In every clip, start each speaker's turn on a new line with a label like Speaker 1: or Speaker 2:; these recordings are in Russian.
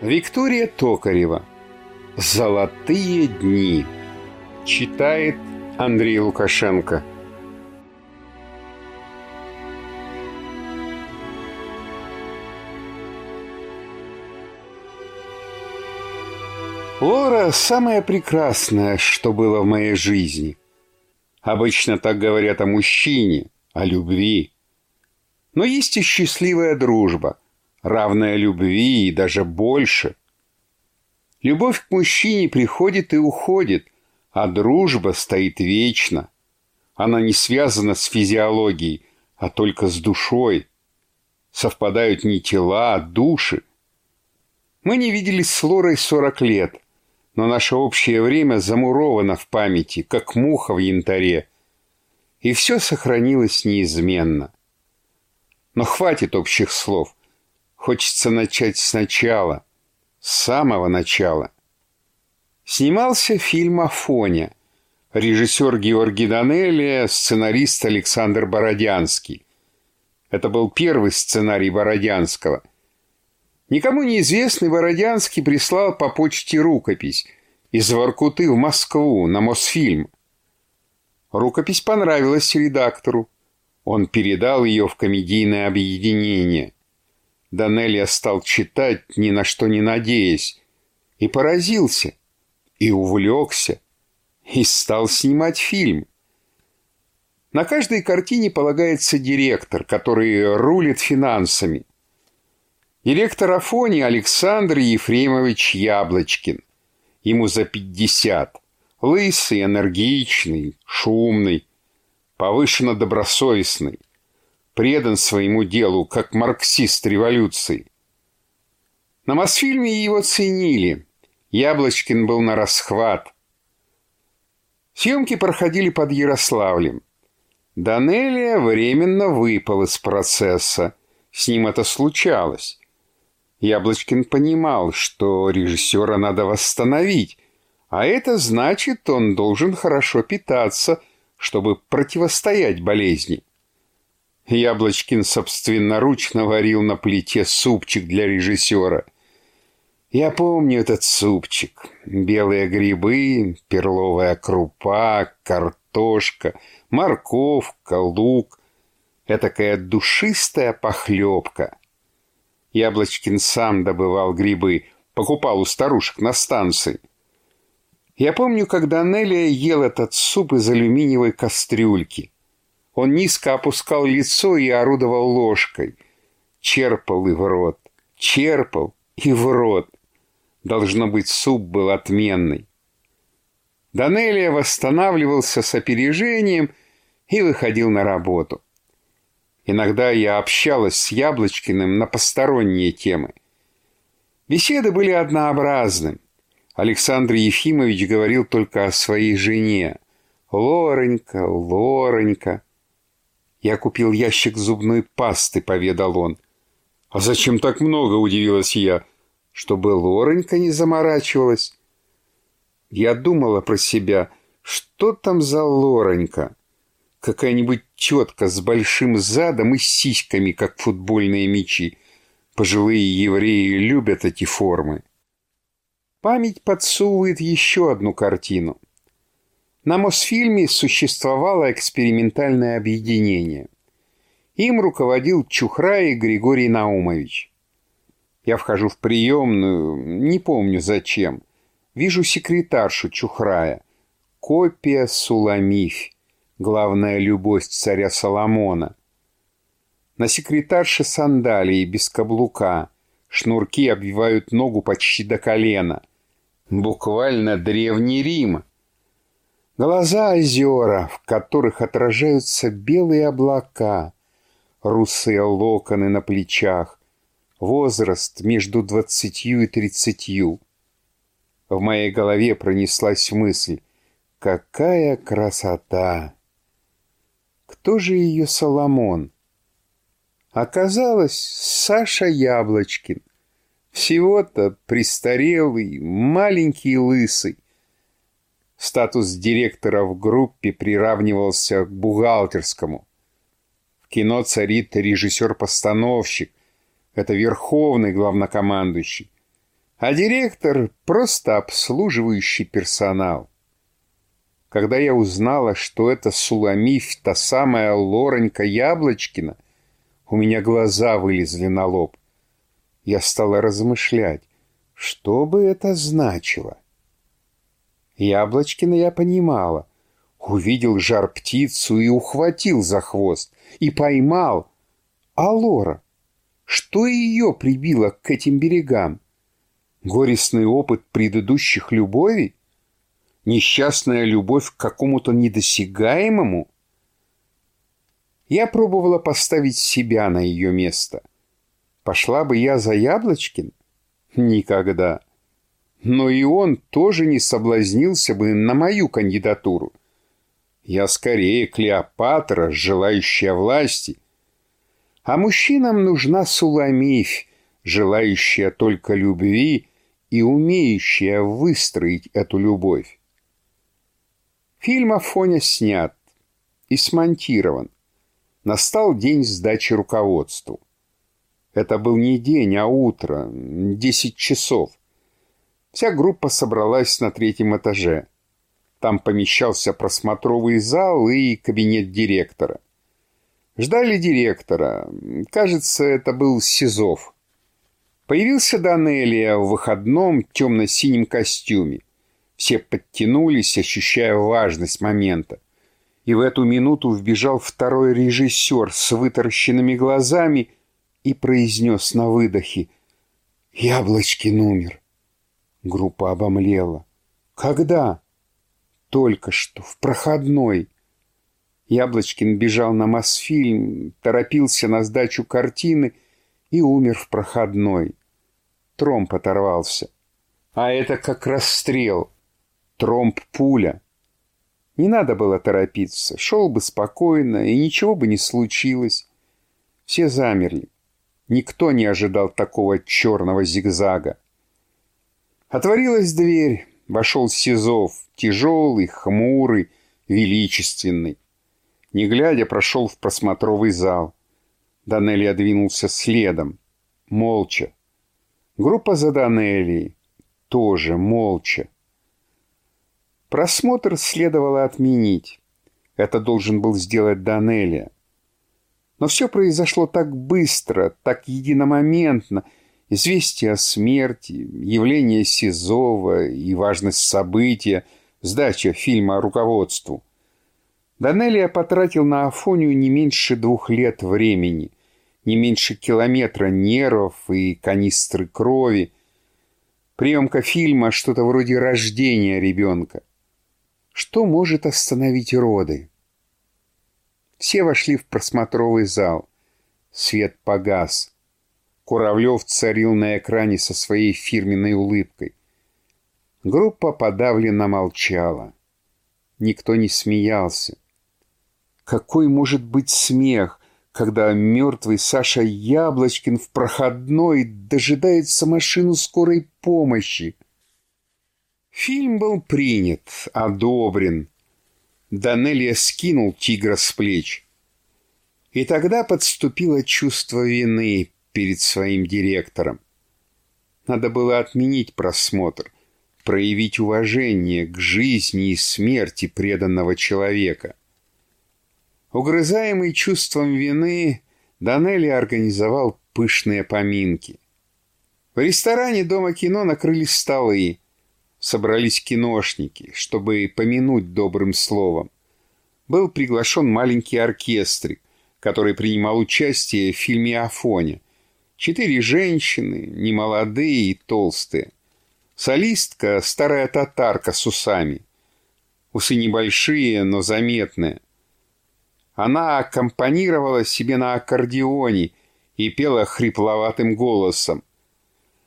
Speaker 1: Виктория Токарева «Золотые дни» Читает Андрей Лукашенко Лора – самое прекрасное, что было в моей жизни. Обычно так говорят о мужчине, о любви. Но есть и счастливая дружба – равная любви и даже больше. Любовь к мужчине приходит и уходит, а дружба стоит вечно. Она не связана с физиологией, а только с душой. Совпадают не тела, а души. Мы не виделись с Лорой сорок лет, но наше общее время замуровано в памяти, как муха в янтаре. И все сохранилось неизменно. Но хватит общих слов. Хочется начать сначала, с самого начала. Снимался фильм «Афоня». Режиссер Георгий Данелия, сценарист Александр Бородянский. Это был первый сценарий Бородянского. Никому неизвестный Бородянский прислал по почте рукопись из Воркуты в Москву на Мосфильм. Рукопись понравилась редактору. Он передал ее в комедийное объединение – Данелия стал читать, ни на что не надеясь, и поразился, и увлекся, и стал снимать фильм. На каждой картине полагается директор, который рулит финансами. Директор Афони Александр Ефремович Яблочкин. Ему за пятьдесят. Лысый, энергичный, шумный, повышенно добросовестный предан своему делу, как марксист революции. На Мосфильме его ценили. Яблочкин был на расхват. Съемки проходили под Ярославлем. Данелия временно выпал из процесса. С ним это случалось. Яблочкин понимал, что режиссера надо восстановить, а это значит, он должен хорошо питаться, чтобы противостоять болезни. Яблочкин собственноручно варил на плите супчик для режиссера. Я помню этот супчик. Белые грибы, перловая крупа, картошка, морковка, лук. Этакая душистая похлебка. Яблочкин сам добывал грибы, покупал у старушек на станции. Я помню, когда Нелия ел этот суп из алюминиевой кастрюльки – он низко опускал лицо и орудовал ложкой. Черпал и в рот, черпал и в рот. Должно быть, суп был отменный. Данелия восстанавливался с опережением и выходил на работу. Иногда я общалась с Яблочкиным на посторонние темы. Беседы были однообразны. Александр Ефимович говорил только о своей жене. «Лоренька, Лоренька». «Я купил ящик зубной пасты», — поведал он. «А зачем так много?» — удивилась я. «Чтобы Лоренька не заморачивалась». Я думала про себя, что там за Лоренька? Какая-нибудь тетка с большим задом и сиськами, как футбольные мячи. Пожилые евреи любят эти формы. Память подсовывает еще одну картину — на Мосфильме существовало экспериментальное объединение. Им руководил Чухрай Григорий Наумович. Я вхожу в приемную, не помню зачем. Вижу секретаршу Чухрая. Копия Суламифь, главная любовь царя Соломона. На секретарше сандалии без каблука. Шнурки обвивают ногу почти до колена. Буквально древний Рим — Глаза озера, в которых отражаются белые облака, русые локоны на плечах, возраст между двадцатью и тридцатью. В моей голове пронеслась мысль «Какая красота!» Кто же ее Соломон? Оказалось, Саша Яблочкин. Всего-то престарелый, маленький лысый, Статус директора в группе приравнивался к бухгалтерскому. В кино царит режиссер-постановщик. Это верховный главнокомандующий. а директор — просто обслуживающий персонал. Когда я узнала, что это Суламиф, та самая Лоронька Яблочкина, у меня глаза вылезли на лоб. Я стала размышлять, что бы это значило. Яблочкина я понимала. Увидел жар-птицу и ухватил за хвост. И поймал. А Лора? Что ее прибило к этим берегам? Горестный опыт предыдущих любовей? Несчастная любовь к какому-то недосягаемому? Я пробовала поставить себя на ее место. Пошла бы я за Яблочкин? Никогда. Но и он тоже не соблазнился бы на мою кандидатуру. Я скорее Клеопатра, желающая власти. А мужчинам нужна Суламифь, желающая только любви и умеющая выстроить эту любовь. Фильм Афоня снят и смонтирован. Настал день сдачи руководству. Это был не день, а утро, десять часов. Вся группа собралась на третьем этаже. Там помещался просмотровый зал и кабинет директора. Ждали директора. Кажется, это был Сизов. Появился Данелия в выходном темно-синем костюме. Все подтянулись, ощущая важность момента. И в эту минуту вбежал второй режиссер с вытаращенными глазами и произнес на выдохе «Яблочкин умер». Группа обомлела. «Когда?» «Только что, в проходной». Яблочкин бежал на Мосфильм, торопился на сдачу картины и умер в проходной. Тромб оторвался. А это как расстрел. Тромб-пуля. Не надо было торопиться. Шел бы спокойно, и ничего бы не случилось. Все замерли. Никто не ожидал такого черного зигзага. Отворилась дверь, вошел Сизов, тяжелый, хмурый, величественный. Не глядя, прошел в просмотровый зал. Данелли двинулся следом, молча. Группа за Данелли тоже молча. Просмотр следовало отменить. Это должен был сделать Данелия. Но все произошло так быстро, так единомоментно. Известие о смерти, явление Сизова и важность события, сдача фильма руководству. Данелия потратил на Афонию не меньше двух лет времени, не меньше километра нервов и канистры крови. Приемка фильма — что-то вроде рождения ребенка. Что может остановить роды? Все вошли в просмотровый зал. Свет погас. Куравлев царил на экране со своей фирменной улыбкой. Группа подавленно молчала. Никто не смеялся. Какой может быть смех, когда мертвый Саша Яблочкин в проходной дожидается машину скорой помощи? Фильм был принят, одобрен, Данелия скинул тигра с плеч. И тогда подступило чувство вины перед своим директором. Надо было отменить просмотр, проявить уважение к жизни и смерти преданного человека. Угрызаемый чувством вины, Данелли организовал пышные поминки. В ресторане Дома кино накрыли столы, собрались киношники, чтобы помянуть добрым словом. Был приглашен маленький оркестрик, который принимал участие в фильме «Афоне». Четыре женщины, немолодые и толстые. Солистка — старая татарка с усами. Усы небольшие, но заметные. Она аккомпанировала себе на аккордеоне и пела хрипловатым голосом.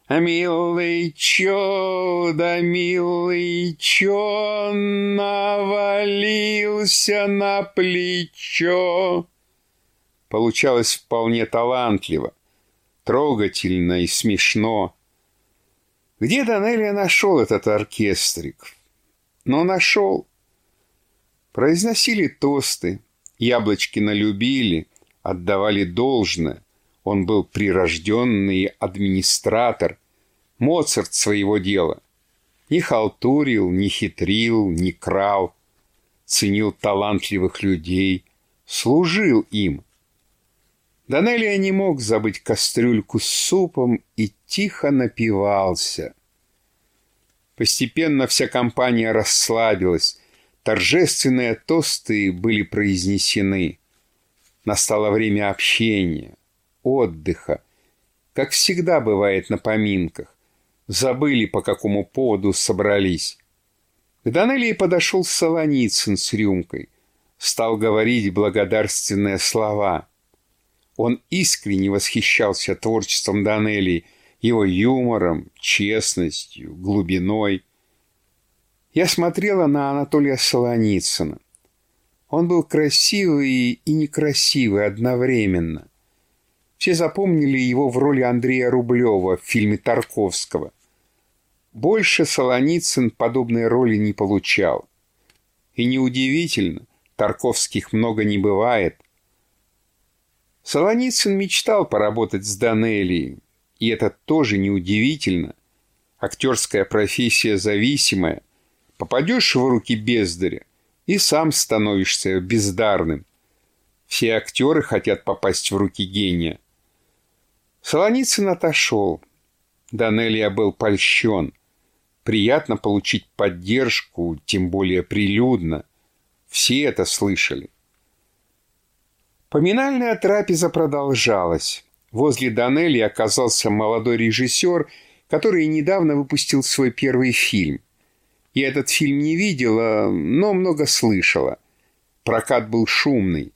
Speaker 1: Милый чё, да милый чё, навалился на плечо. Получалось вполне талантливо, трогательно и смешно. Где Данелия нашел этот оркестрик? Но нашел. Произносили тосты, Яблочкина любили, отдавали должное. Он был прирожденный администратор, Моцарт своего дела. Не халтурил, не хитрил, не крал. Ценил талантливых людей, служил им. Данелия не мог забыть кастрюльку с супом и тихо напивался. Постепенно вся компания расслабилась, торжественные тосты были произнесены. Настало время общения, отдыха, как всегда бывает на поминках. Забыли, по какому поводу собрались. К Данелии подошел Солоницын с рюмкой. Стал говорить благодарственные слова. Он искренне восхищался творчеством Данелии, его юмором, честностью, глубиной. Я смотрела на Анатолия Солоницына. Он был красивый и некрасивый одновременно. Все запомнили его в роли Андрея Рублева в фильме Тарковского. Больше Солоницын подобной роли не получал. И неудивительно, Тарковских много не бывает. Солоницын мечтал поработать с Данелией, и это тоже неудивительно. Актерская профессия зависимая. Попадешь в руки бездаря, и сам становишься бездарным. Все актеры хотят попасть в руки гения. Солоницын отошел. Данелия был польщен. Приятно получить поддержку, тем более прилюдно. Все это слышали. Поминальная трапеза продолжалась. Возле Данелли оказался молодой режиссер, который недавно выпустил свой первый фильм. Я этот фильм не видела, но много слышала. Прокат был шумный.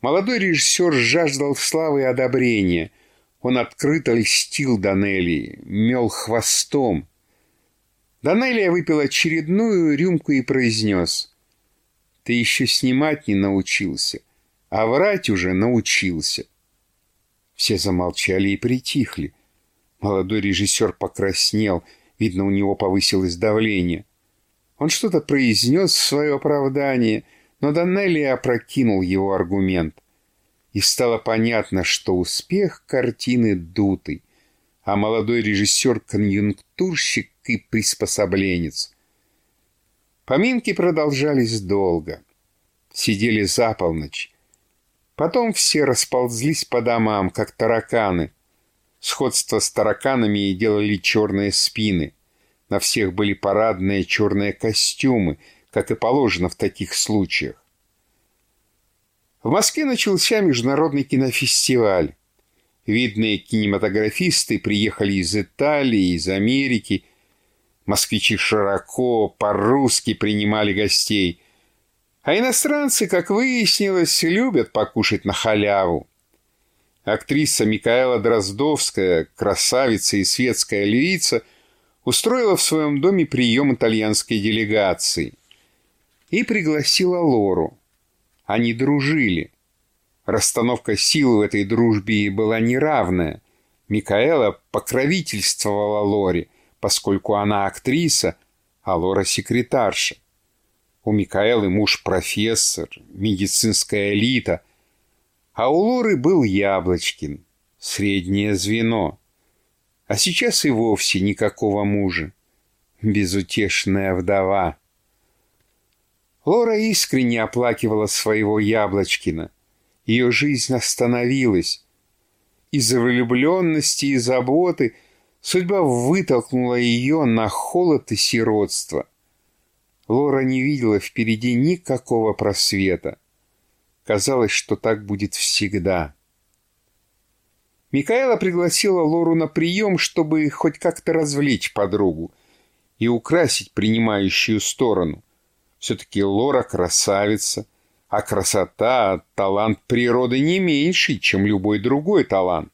Speaker 1: Молодой режиссер жаждал славы и одобрения – он открыто льстил Данелии, мел хвостом. Данелия выпил очередную рюмку и произнес. «Ты еще снимать не научился, а врать уже научился». Все замолчали и притихли. Молодой режиссер покраснел, видно, у него повысилось давление. Он что-то произнес в свое оправдание, но Данелия опрокинул его аргумент и стало понятно, что успех картины дутый, а молодой режиссер — конъюнктурщик и приспособленец. Поминки продолжались долго. Сидели за полночь. Потом все расползлись по домам, как тараканы. Сходство с тараканами и делали черные спины. На всех были парадные черные костюмы, как и положено в таких случаях. В Москве начался международный кинофестиваль. Видные кинематографисты приехали из Италии, из Америки. Москвичи широко, по-русски принимали гостей. А иностранцы, как выяснилось, любят покушать на халяву. Актриса Микаэла Дроздовская, красавица и светская львица, устроила в своем доме прием итальянской делегации и пригласила Лору. Они дружили. Расстановка сил в этой дружбе была неравная. Микаэла покровительствовала Лоре, поскольку она актриса, а Лора секретарша. У Микаэлы муж профессор, медицинская элита, а у Лоры был Яблочкин, среднее звено. А сейчас и вовсе никакого мужа. Безутешная вдова. Лора искренне оплакивала своего Яблочкина. Ее жизнь остановилась. Из-за влюбленности и заботы судьба вытолкнула ее на холод и сиротство. Лора не видела впереди никакого просвета. Казалось, что так будет всегда. Микаэла пригласила Лору на прием, чтобы хоть как-то развлечь подругу и украсить принимающую сторону. Все-таки Лора красавица, а красота — талант природы не меньший, чем любой другой талант.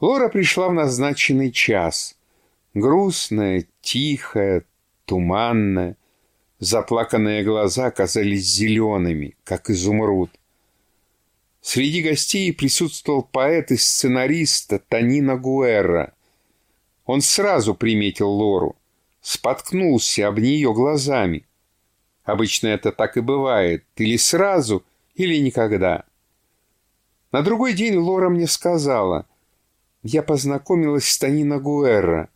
Speaker 1: Лора пришла в назначенный час. Грустная, тихая, туманная. Заплаканные глаза казались зелеными, как изумруд. Среди гостей присутствовал поэт и сценарист Танина Гуэрра. Он сразу приметил Лору, споткнулся об нее глазами — Обычно это так и бывает. Или сразу, или никогда. На другой день Лора мне сказала, Я познакомилась с Танина Гуэрра.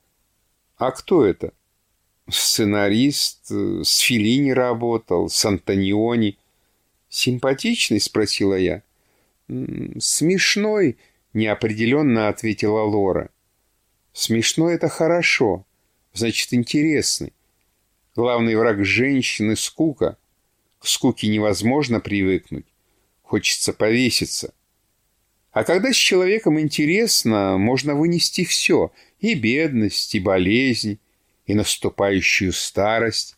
Speaker 1: А кто это? Сценарист, с Филини работал, с Антониони. Симпатичный, спросила я. Смешной, неопределенно ответила Лора. Смешной это хорошо, значит интересный. Главный враг женщины — скука. К скуке невозможно привыкнуть. Хочется повеситься. А когда с человеком интересно, можно вынести все — и бедность, и болезнь, и наступающую старость.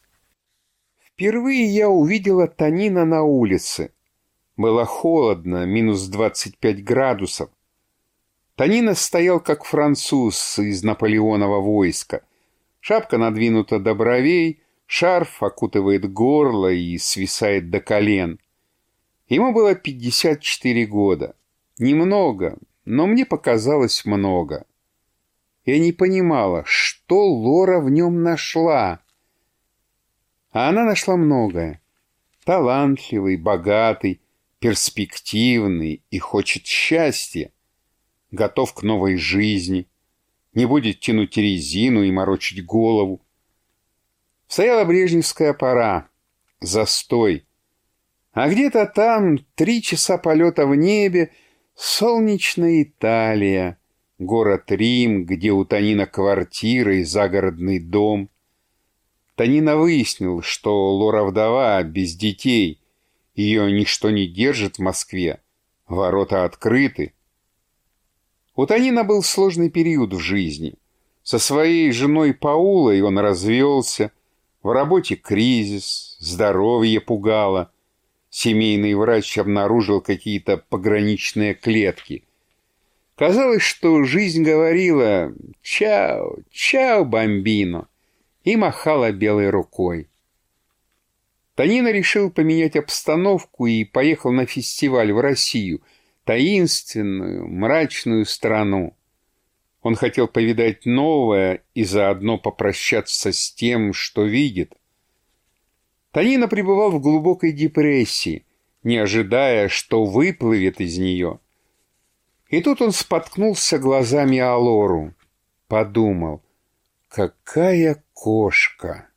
Speaker 1: Впервые я увидела Танина на улице. Было холодно, минус 25 градусов. Танина стоял как француз из Наполеонова войска. Шапка надвинута до бровей, шарф окутывает горло и свисает до колен. Ему было 54 года. Немного, но мне показалось много. Я не понимала, что Лора в нем нашла. А она нашла многое. Талантливый, богатый, перспективный и хочет счастья. Готов к новой жизни. Не будет тянуть резину и морочить голову. Стояла брежневская пора. Застой. А где-то там три часа полета в небе солнечная Италия, город Рим, где у Танина квартира и загородный дом. Танина выяснил, что Лора вдова без детей, ее ничто не держит в Москве, ворота открыты. У Танина был сложный период в жизни. Со своей женой Паулой он развелся, в работе кризис, здоровье пугало. Семейный врач обнаружил какие-то пограничные клетки. Казалось, что жизнь говорила «Чао, чао, бомбино!» и махала белой рукой. Танина решил поменять обстановку и поехал на фестиваль в Россию, таинственную, мрачную страну. Он хотел повидать новое и заодно попрощаться с тем, что видит. Танина пребывал в глубокой депрессии, не ожидая, что выплывет из нее. И тут он споткнулся глазами о Лору. Подумал, какая кошка!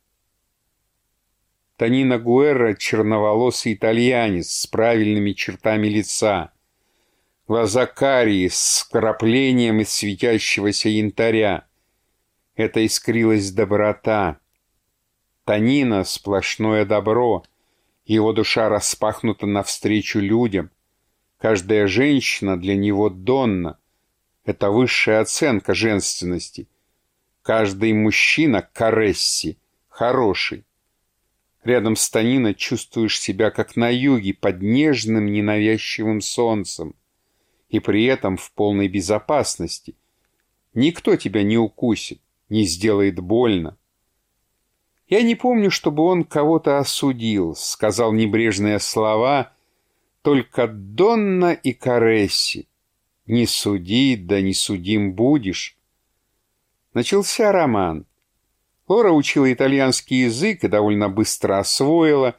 Speaker 1: Танина Гуэрра — черноволосый итальянец с правильными чертами лица. Глаза карие с вкраплением из светящегося янтаря. Это искрилась доброта. Танина — сплошное добро. Его душа распахнута навстречу людям. Каждая женщина для него Донна. Это высшая оценка женственности. Каждый мужчина — Каресси, хороший. Рядом с Таниной чувствуешь себя как на юге под нежным ненавязчивым солнцем и при этом в полной безопасности. Никто тебя не укусит, не сделает больно. Я не помню, чтобы он кого-то осудил, сказал небрежные слова, только Донна и Каресси. Не суди, да не судим будешь. Начался роман. Лора учила итальянский язык и довольно быстро освоила.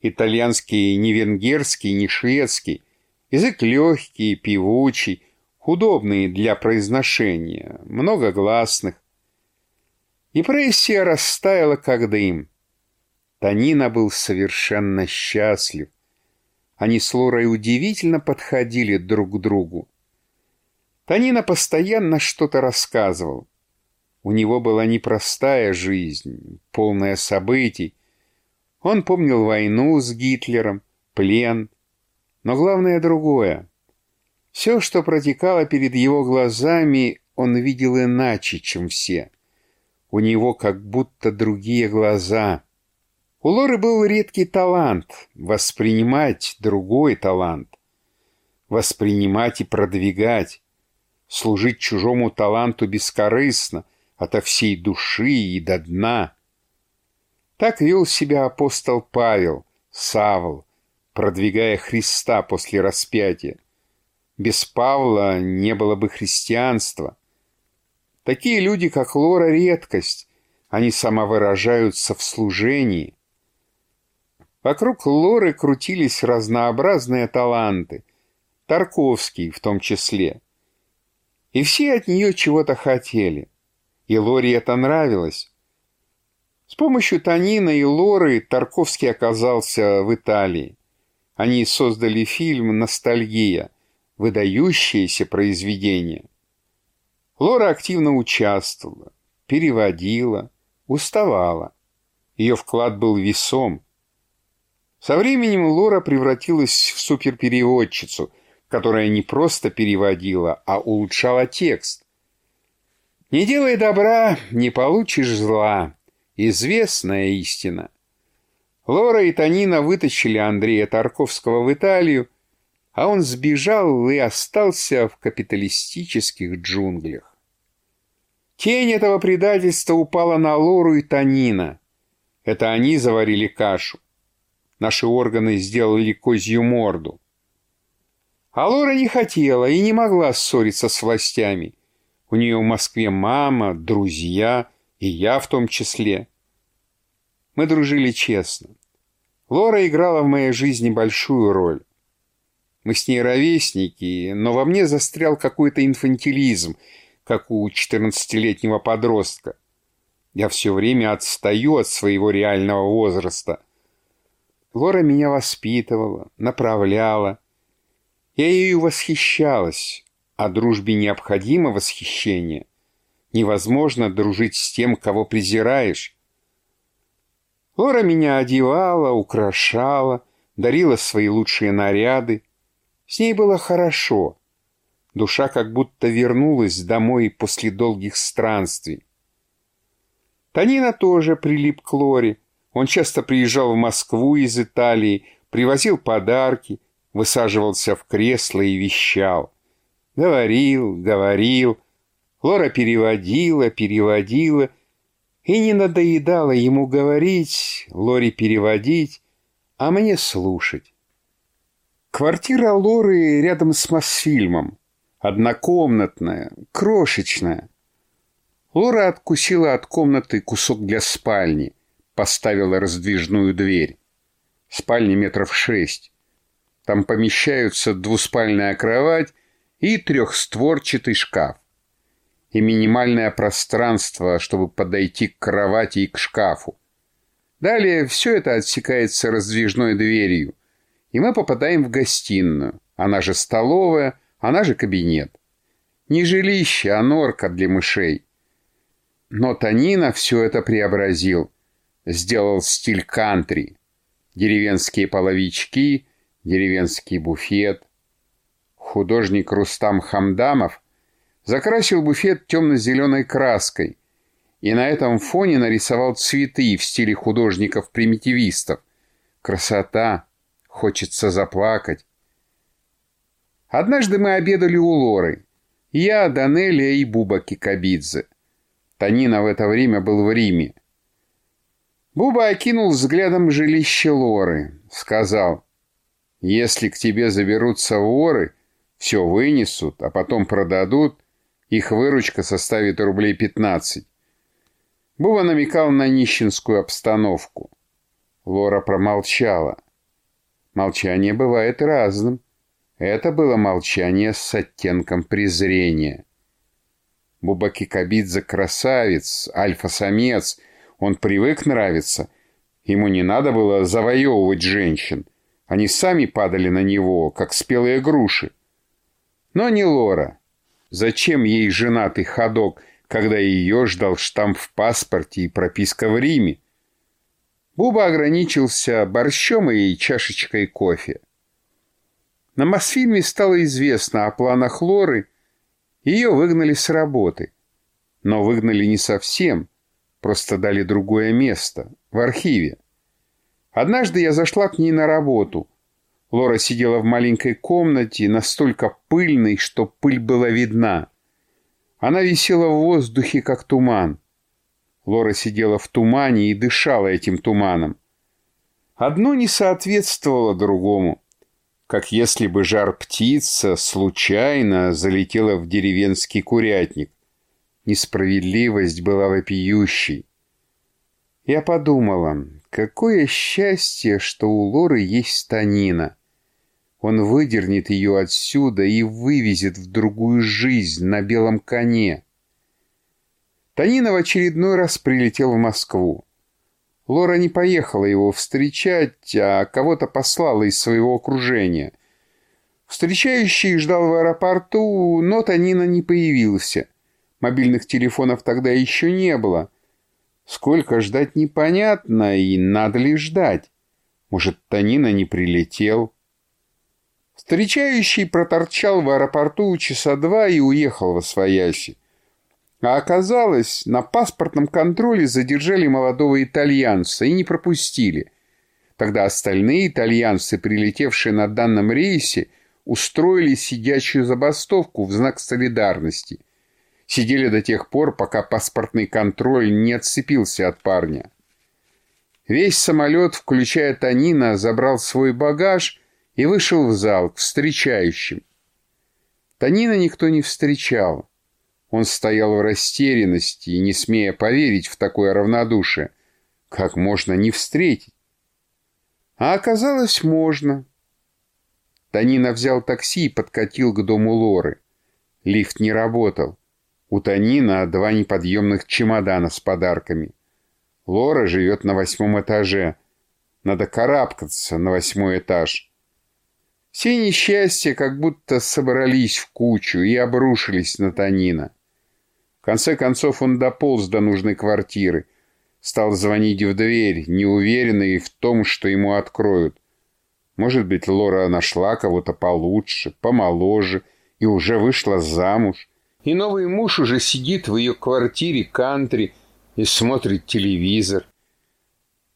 Speaker 1: Итальянский не венгерский, не шведский. Язык легкий, певучий, удобный для произношения, много гласных. И прессия растаяла, как дым. Танина был совершенно счастлив. Они с Лорой удивительно подходили друг к другу. Танина постоянно что-то рассказывал. У него была непростая жизнь, полная событий. Он помнил войну с Гитлером, плен, но главное другое. Все, что протекало перед его глазами, он видел иначе, чем все. У него как будто другие глаза. У Лоры был редкий талант — воспринимать другой талант. Воспринимать и продвигать. Служить чужому таланту бескорыстно, ото всей души и до дна. Так вел себя апостол Павел, Савл, продвигая Христа после распятия. Без Павла не было бы христианства. Такие люди, как Лора, редкость. Они самовыражаются в служении. Вокруг Лоры крутились разнообразные таланты, Тарковский в том числе. И все от нее чего-то хотели. И Лоре это нравилось. С помощью Танина и Лоры Тарковский оказался в Италии. Они создали фильм «Ностальгия», выдающееся произведение. Лора активно участвовала, переводила, уставала. Ее вклад был весом. Со временем Лора превратилась в суперпереводчицу, которая не просто переводила, а улучшала текст. «Не делай добра, не получишь зла» — известная истина. Лора и Танина вытащили Андрея Тарковского в Италию, а он сбежал и остался в капиталистических джунглях. Тень этого предательства упала на Лору и Танина. Это они заварили кашу. Наши органы сделали козью морду. А Лора не хотела и не могла ссориться с властями. У нее в Москве мама, друзья и я в том числе. Мы дружили честно. Лора играла в моей жизни большую роль. Мы с ней ровесники, но во мне застрял какой-то инфантилизм, как у 14-летнего подростка. Я все время отстаю от своего реального возраста. Лора меня воспитывала, направляла. Я ею восхищалась, а дружбе необходимо восхищение. Невозможно дружить с тем, кого презираешь. Лора меня одевала, украшала, дарила свои лучшие наряды. С ней было хорошо. Душа как будто вернулась домой после долгих странствий. Танина тоже прилип к Лоре. Он часто приезжал в Москву из Италии, привозил подарки, высаживался в кресло и вещал. Говорил, говорил. Лора переводила, переводила и не надоедало ему говорить, Лоре переводить, а мне слушать. Квартира Лоры рядом с Мосфильмом. Однокомнатная, крошечная. Лора откусила от комнаты кусок для спальни, поставила раздвижную дверь. Спальня метров шесть. Там помещаются двуспальная кровать и трехстворчатый шкаф и минимальное пространство, чтобы подойти к кровати и к шкафу. Далее все это отсекается раздвижной дверью, и мы попадаем в гостиную, она же столовая, она же кабинет. Не жилище, а норка для мышей. Но Танина все это преобразил, сделал стиль кантри. Деревенские половички, деревенский буфет. Художник Рустам Хамдамов – закрасил буфет темно-зеленой краской и на этом фоне нарисовал цветы в стиле художников-примитивистов. Красота! Хочется заплакать. Однажды мы обедали у Лоры. Я, Данелия и Буба Кикабидзе. Танина в это время был в Риме. Буба окинул взглядом жилище Лоры. Сказал, «Если к тебе заберутся воры, все вынесут, а потом продадут, их выручка составит рублей 15. Буба намекал на нищенскую обстановку. Лора промолчала. Молчание бывает разным. Это было молчание с оттенком презрения. Буба Кикабидзе красавец, альфа-самец. Он привык нравиться. Ему не надо было завоевывать женщин. Они сами падали на него, как спелые груши. Но не Лора. Зачем ей женатый ходок, когда ее ждал штамп в паспорте и прописка в Риме? Буба ограничился борщом и чашечкой кофе. На Мосфильме стало известно о планах Лоры, ее выгнали с работы. Но выгнали не совсем, просто дали другое место, в архиве. Однажды я зашла к ней на работу – Лора сидела в маленькой комнате, настолько пыльной, что пыль была видна. Она висела в воздухе, как туман. Лора сидела в тумане и дышала этим туманом. Одно не соответствовало другому, как если бы жар-птица случайно залетела в деревенский курятник. Несправедливость была вопиющей. Я подумала, какое счастье, что у Лоры есть станина. Он выдернет ее отсюда и вывезет в другую жизнь на белом коне. Танина в очередной раз прилетел в Москву. Лора не поехала его встречать, а кого-то послала из своего окружения. Встречающий ждал в аэропорту, но Танина не появился. Мобильных телефонов тогда еще не было. Сколько ждать непонятно, и надо ли ждать. Может, Танина не прилетел. Встречающий проторчал в аэропорту часа два и уехал во свояси. А оказалось, на паспортном контроле задержали молодого итальянца и не пропустили. Тогда остальные итальянцы, прилетевшие на данном рейсе, устроили сидячую забастовку в знак солидарности. Сидели до тех пор, пока паспортный контроль не отцепился от парня. Весь самолет, включая Танина, забрал свой багаж и вышел в зал к встречающим. Танина никто не встречал. Он стоял в растерянности не смея поверить в такое равнодушие. Как можно не встретить? А оказалось, можно. Танина взял такси и подкатил к дому Лоры. Лифт не работал. У Танина два неподъемных чемодана с подарками. Лора живет на восьмом этаже. Надо карабкаться на восьмой этаж. Все несчастья как будто собрались в кучу и обрушились на Танина. В конце концов он дополз до нужной квартиры, стал звонить в дверь, неуверенный в том, что ему откроют. Может быть, Лора нашла кого-то получше, помоложе и уже вышла замуж. И новый муж уже сидит в ее квартире кантри и смотрит телевизор.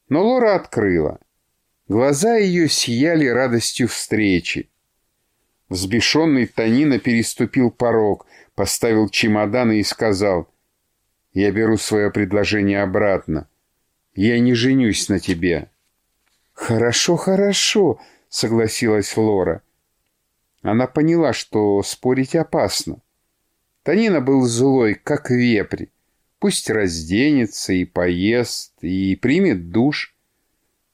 Speaker 1: Но Лора открыла. Глаза ее сияли радостью встречи. Взбешенный Танина переступил порог, поставил чемоданы и сказал, «Я беру свое предложение обратно. Я не женюсь на тебе». «Хорошо, хорошо», — согласилась Лора. Она поняла, что спорить опасно. Танина был злой, как вепрь. Пусть разденется и поест, и примет душ.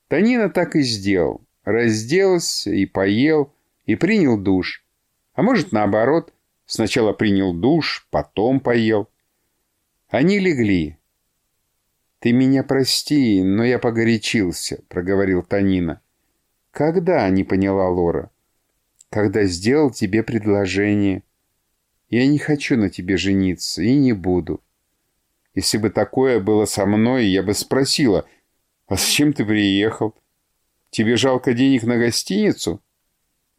Speaker 1: Танина так и сделал. Разделся и поел, и принял душ. А может, наоборот, сначала принял душ, потом поел. Они легли. «Ты меня прости, но я погорячился», — проговорил Танина. «Когда?» — не поняла Лора. «Когда сделал тебе предложение. Я не хочу на тебе жениться и не буду. Если бы такое было со мной, я бы спросила — «А с чем ты приехал? Тебе жалко денег на гостиницу?»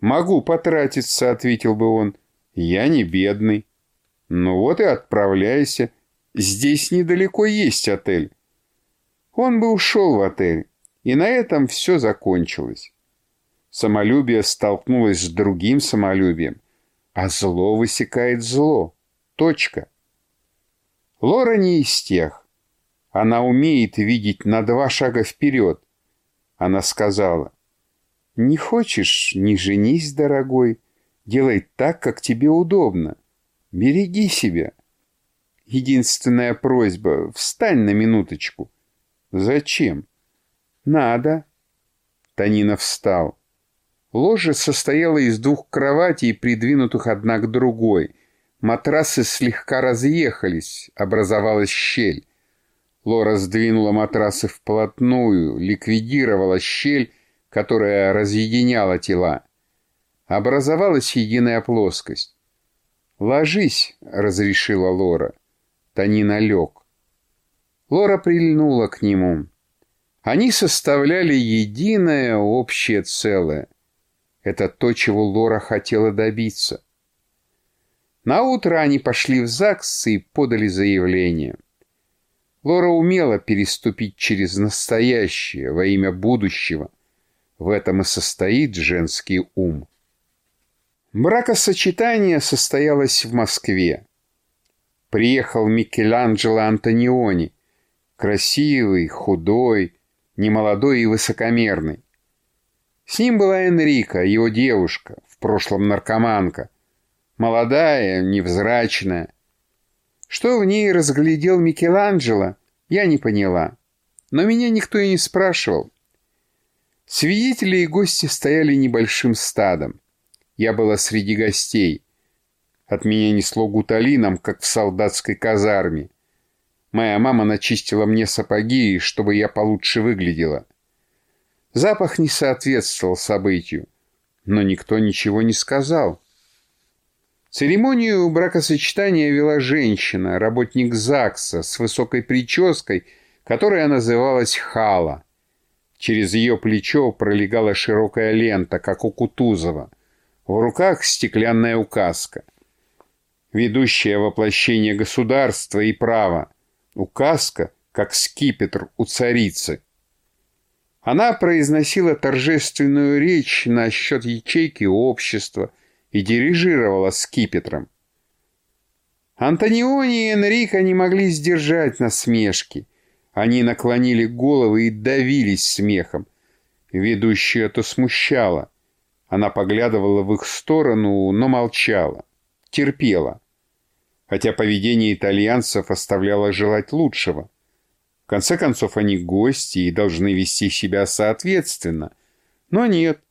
Speaker 1: «Могу потратиться», — ответил бы он. «Я не бедный». «Ну вот и отправляйся. Здесь недалеко есть отель». Он бы ушел в отель, и на этом все закончилось. Самолюбие столкнулось с другим самолюбием, а зло высекает зло. Точка. Лора не из тех. Она умеет видеть на два шага вперед. Она сказала, «Не хочешь, не женись, дорогой. Делай так, как тебе удобно. Береги себя. Единственная просьба — встань на минуточку». «Зачем?» «Надо». Танина встал. Ложа состояла из двух кроватей, придвинутых одна к другой. Матрасы слегка разъехались, образовалась щель. Лора сдвинула матрасы вплотную, ликвидировала щель, которая разъединяла тела. Образовалась единая плоскость. «Ложись», — разрешила Лора. Танина лег. Лора прильнула к нему. Они составляли единое общее целое. Это то, чего Лора хотела добиться. На утро они пошли в ЗАГС и подали заявление. Лора умела переступить через настоящее во имя будущего. В этом и состоит женский ум. Бракосочетание состоялось в Москве. Приехал Микеланджело Антониони, красивый, худой, немолодой и высокомерный. С ним была Энрика, его девушка, в прошлом наркоманка, молодая, невзрачная, что в ней разглядел Микеланджело, я не поняла. Но меня никто и не спрашивал. Свидетели и гости стояли небольшим стадом. Я была среди гостей. От меня несло гуталином, как в солдатской казарме. Моя мама начистила мне сапоги, чтобы я получше выглядела. Запах не соответствовал событию, но никто ничего не сказал. Церемонию бракосочетания вела женщина, работник ЗАГСа, с высокой прической, которая называлась Хала. Через ее плечо пролегала широкая лента, как у Кутузова. В руках стеклянная указка. Ведущее воплощение государства и права. Указка, как скипетр у царицы. Она произносила торжественную речь насчет ячейки общества – и дирижировала скипетром. Антониони и Энрико не могли сдержать насмешки. Они наклонили головы и давились смехом. Ведущая это смущала. Она поглядывала в их сторону, но молчала, терпела. Хотя поведение итальянцев оставляло желать лучшего. Конце концов, они гости и должны вести себя соответственно. Но нет,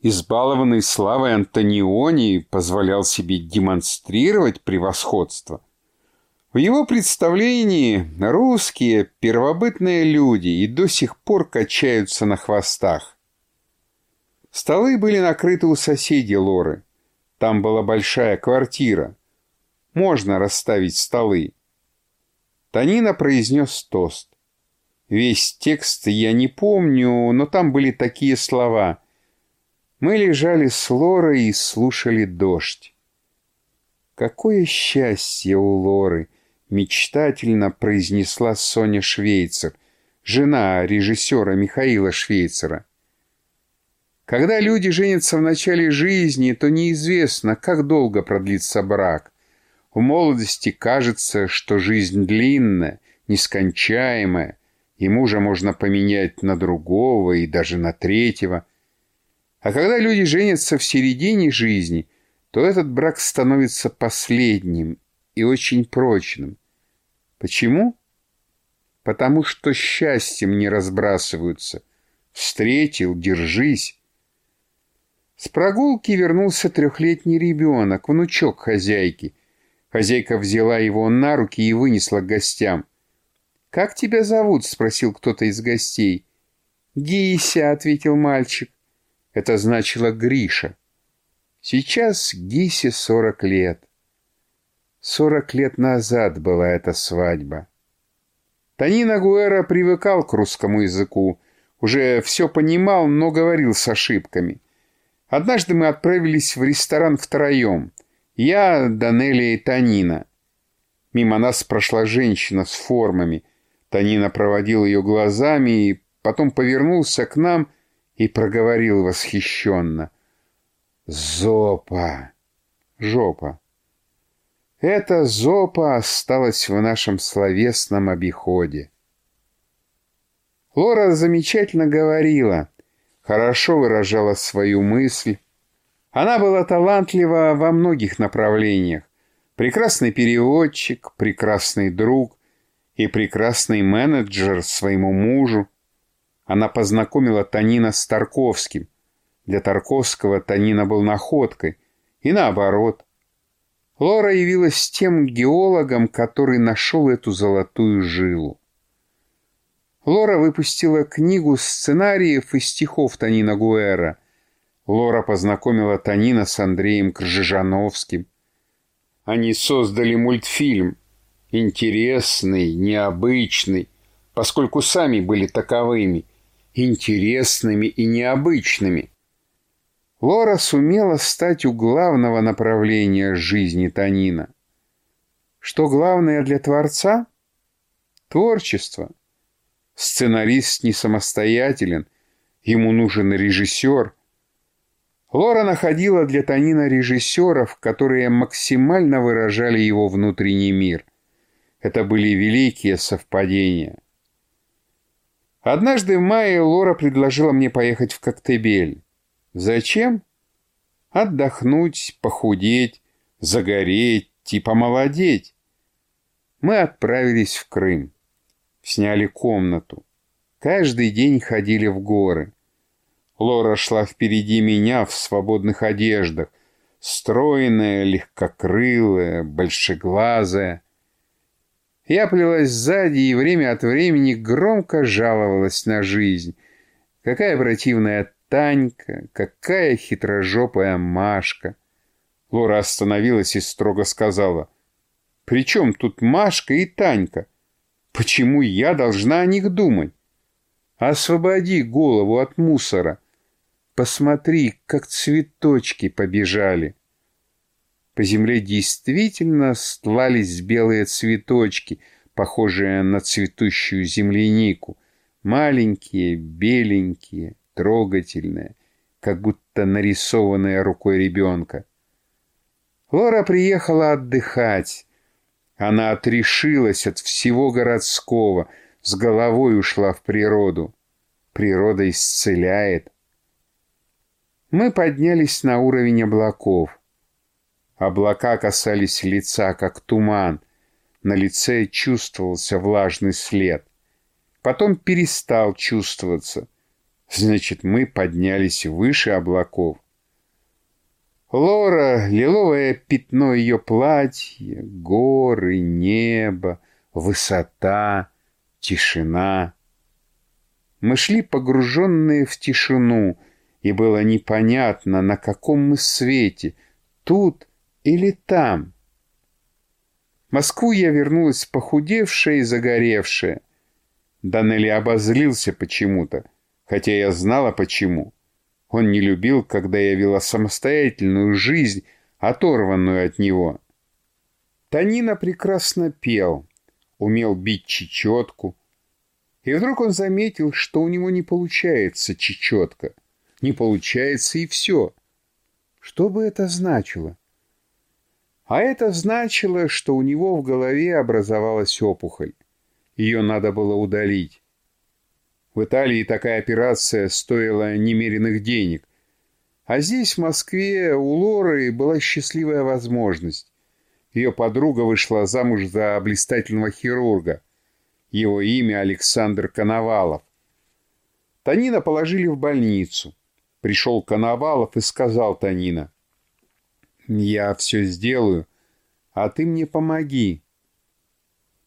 Speaker 1: Избалованный славой Антониони позволял себе демонстрировать превосходство. В его представлении русские – первобытные люди и до сих пор качаются на хвостах. Столы были накрыты у соседей Лоры. Там была большая квартира. Можно расставить столы. Танина произнес тост. Весь текст я не помню, но там были такие слова – мы лежали с Лорой и слушали дождь. «Какое счастье у Лоры!» — мечтательно произнесла Соня Швейцер, жена режиссера Михаила Швейцера. Когда люди женятся в начале жизни, то неизвестно, как долго продлится брак. В молодости кажется, что жизнь длинная, нескончаемая, и мужа можно поменять на другого и даже на третьего — а когда люди женятся в середине жизни, то этот брак становится последним и очень прочным. Почему? Потому что счастьем не разбрасываются. Встретил, держись. С прогулки вернулся трехлетний ребенок, внучок хозяйки. Хозяйка взяла его на руки и вынесла к гостям. «Как тебя зовут?» — спросил кто-то из гостей. «Гися», — ответил мальчик. Это значило Гриша. Сейчас Гисе сорок лет. Сорок лет назад была эта свадьба. Танина Гуэра привыкал к русскому языку, уже все понимал, но говорил с ошибками. Однажды мы отправились в ресторан втроем. Я, Данелия Танина. Мимо нас прошла женщина с формами. Танина проводил ее глазами и потом повернулся к нам и проговорил восхищенно. «Зопа! Жопа!» Эта зопа осталась в нашем словесном обиходе. Лора замечательно говорила, хорошо выражала свою мысль. Она была талантлива во многих направлениях. Прекрасный переводчик, прекрасный друг и прекрасный менеджер своему мужу. Она познакомила Танина с Тарковским. Для Тарковского Танина был находкой. И наоборот. Лора явилась тем геологом, который нашел эту золотую жилу. Лора выпустила книгу сценариев и стихов Танина Гуэра. Лора познакомила Танина с Андреем Кржижановским. Они создали мультфильм. Интересный, необычный, поскольку сами были таковыми – интересными и необычными. Лора сумела стать у главного направления жизни Танина. Что главное для Творца? Творчество. Сценарист не самостоятелен, ему нужен режиссер. Лора находила для Танина режиссеров, которые максимально выражали его внутренний мир. Это были великие совпадения. Однажды в мае Лора предложила мне поехать в Коктебель. Зачем? Отдохнуть, похудеть, загореть и помолодеть. Мы отправились в Крым. Сняли комнату. Каждый день ходили в горы. Лора шла впереди меня в свободных одеждах, стройная, легкокрылая, большеглазая. Я плелась сзади и время от времени громко жаловалась на жизнь. Какая противная Танька, какая хитрожопая Машка. Лора остановилась и строго сказала, «При чем тут Машка и Танька? Почему я должна о них думать? Освободи голову от мусора. Посмотри, как цветочки побежали». По земле действительно стлались белые цветочки, похожие на цветущую землянику. Маленькие, беленькие, трогательные, как будто нарисованные рукой ребенка. Лора приехала отдыхать. Она отрешилась от всего городского, с головой ушла в природу. Природа исцеляет. Мы поднялись на уровень облаков. Облака касались лица, как туман. На лице чувствовался влажный след. Потом перестал чувствоваться. Значит, мы поднялись выше облаков. Лора, лиловое пятно ее платья, горы, небо, высота, тишина. Мы шли погруженные в тишину, и было непонятно, на каком мы свете, тут или там? В Москву я вернулась похудевшая и загоревшая. Данелли обозлился почему-то, хотя я знала почему. Он не любил, когда я вела самостоятельную жизнь, оторванную от него. Танина прекрасно пел, умел бить чечетку. И вдруг он заметил, что у него не получается чечетка. Не получается и все. Что бы это значило? А это значило, что у него в голове образовалась опухоль. Ее надо было удалить. В Италии такая операция стоила немеренных денег. А здесь, в Москве, у Лоры была счастливая возможность. Ее подруга вышла замуж за блистательного хирурга. Его имя Александр Коновалов. Танина положили в больницу. Пришел Коновалов и сказал Танина, я все сделаю, а ты мне помоги.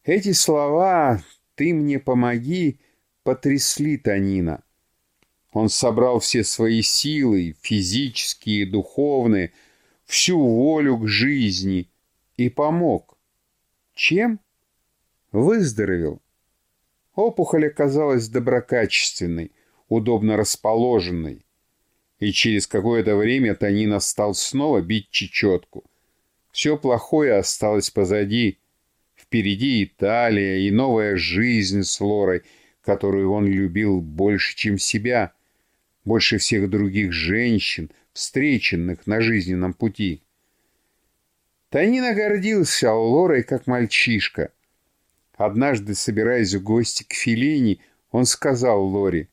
Speaker 1: Эти слова «ты мне помоги» потрясли Танина. Он собрал все свои силы, физические, духовные, всю волю к жизни и помог. Чем? Выздоровел. Опухоль оказалась доброкачественной, удобно расположенной и через какое-то время Танина стал снова бить чечетку. Все плохое осталось позади. Впереди Италия и новая жизнь с Лорой, которую он любил больше, чем себя, больше всех других женщин, встреченных на жизненном пути. Танина гордился Лорой, как мальчишка. Однажды, собираясь в гости к Филини, он сказал Лоре,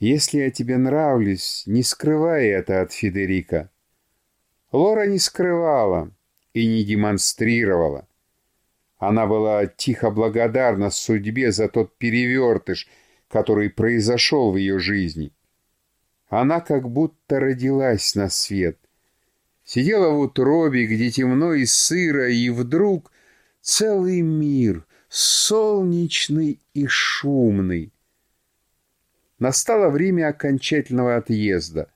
Speaker 1: если я тебе нравлюсь, не скрывай это от Федерика. Лора не скрывала и не демонстрировала. Она была тихо благодарна судьбе за тот перевертыш, который произошел в ее жизни. Она как будто родилась на свет. Сидела в утробе, где темно и сыро, и вдруг целый мир, солнечный и шумный, Настало время окончательного отъезда.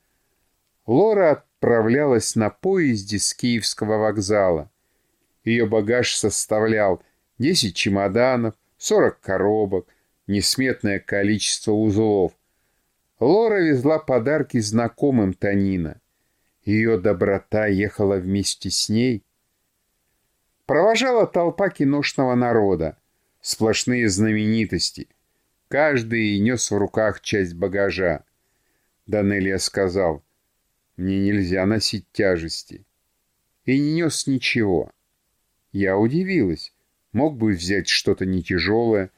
Speaker 1: Лора отправлялась на поезде с Киевского вокзала. Ее багаж составлял 10 чемоданов, 40 коробок, несметное количество узлов. Лора везла подарки знакомым Танина. Ее доброта ехала вместе с ней. Провожала толпа киношного народа, сплошные знаменитости. Каждый нес в руках часть багажа. Данелия сказал, «Мне нельзя носить тяжести». И не нес ничего. Я удивилась. Мог бы взять что-то не тяжелое.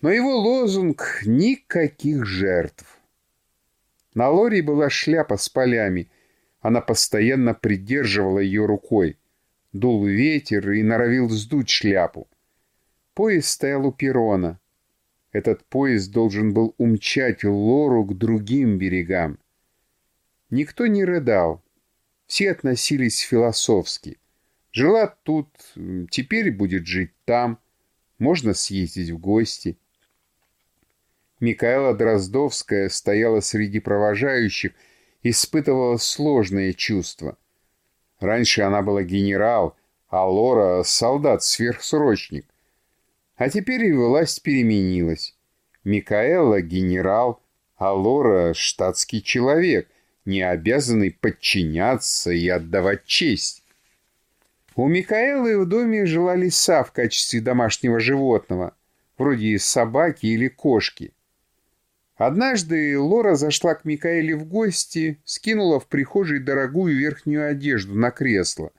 Speaker 1: Но его лозунг — никаких жертв. На Лори была шляпа с полями. Она постоянно придерживала ее рукой. Дул ветер и норовил сдуть шляпу. Поезд стоял у перрона. Этот поезд должен был умчать Лору к другим берегам. Никто не рыдал. Все относились философски. Жила тут, теперь будет жить там. Можно съездить в гости. Микаэла Дроздовская стояла среди провожающих, испытывала сложные чувства. Раньше она была генерал, а Лора — солдат-сверхсрочник. А теперь и власть переменилась. Микаэла — генерал, а Лора — штатский человек, не обязанный подчиняться и отдавать честь. У Микаэлы в доме жила лиса в качестве домашнего животного, вроде собаки или кошки. Однажды Лора зашла к Микаэле в гости, скинула в прихожей дорогую верхнюю одежду на кресло.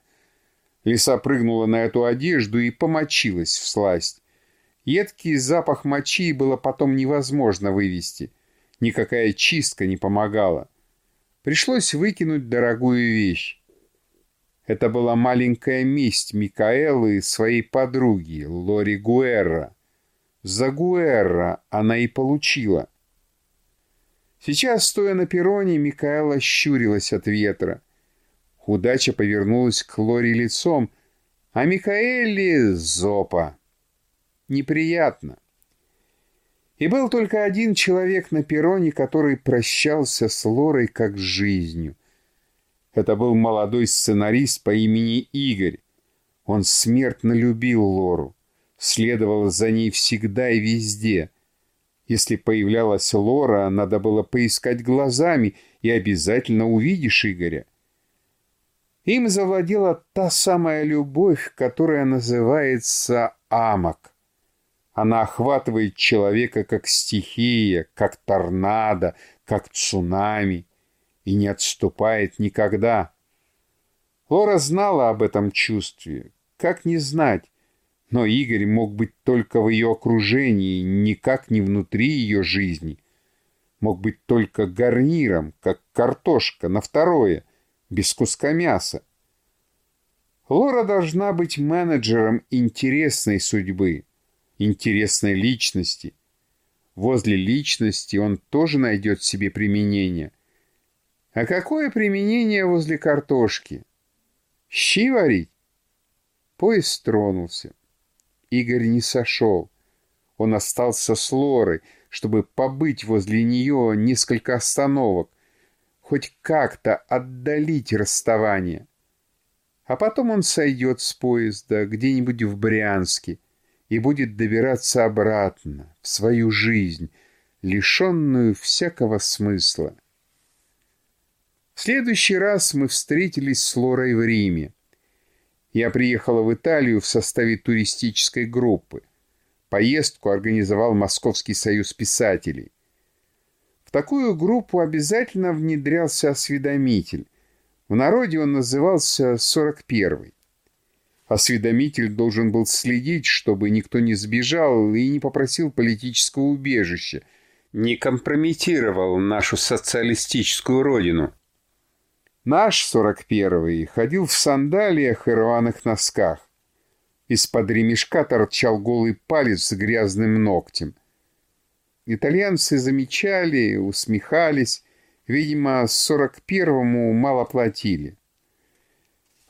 Speaker 1: Лиса прыгнула на эту одежду и помочилась в сласть. Едкий запах мочи было потом невозможно вывести. Никакая чистка не помогала. Пришлось выкинуть дорогую вещь. Это была маленькая месть Микаэлы своей подруги, Лори Гуэрра. За Гуэрра она и получила — Сейчас, стоя на перроне, Микаэла щурилась от ветра. Удача повернулась к Лоре лицом, а Микаэле — зопа. Неприятно. И был только один человек на перроне, который прощался с Лорой как с жизнью. Это был молодой сценарист по имени Игорь. Он смертно любил Лору, следовал за ней всегда и везде — если появлялась Лора, надо было поискать глазами, и обязательно увидишь Игоря. Им завладела та самая любовь, которая называется амок. Она охватывает человека как стихия, как торнадо, как цунами и не отступает никогда. Лора знала об этом чувстве. Как не знать? Но Игорь мог быть только в ее окружении, никак не внутри ее жизни. Мог быть только гарниром, как картошка на второе, без куска мяса. Лора должна быть менеджером интересной судьбы, интересной личности. Возле личности он тоже найдет себе применение. А какое применение возле картошки? Щи варить? Поезд тронулся. Игорь не сошел. Он остался с Лорой, чтобы побыть возле нее несколько остановок, хоть как-то отдалить расставание. А потом он сойдет с поезда где-нибудь в Брянске и будет добираться обратно, в свою жизнь, лишенную всякого смысла. В следующий раз мы встретились с Лорой в Риме. Я приехала в Италию в составе туристической группы. Поездку организовал Московский союз писателей. В такую группу обязательно внедрялся осведомитель. В народе он назывался «41-й». Осведомитель должен был следить, чтобы никто не сбежал и не попросил политического убежища, не компрометировал нашу социалистическую родину. Наш, сорок первый, ходил в сандалиях и рваных носках. Из-под ремешка торчал голый палец с грязным ногтем. Итальянцы замечали, усмехались. Видимо, сорок первому мало платили.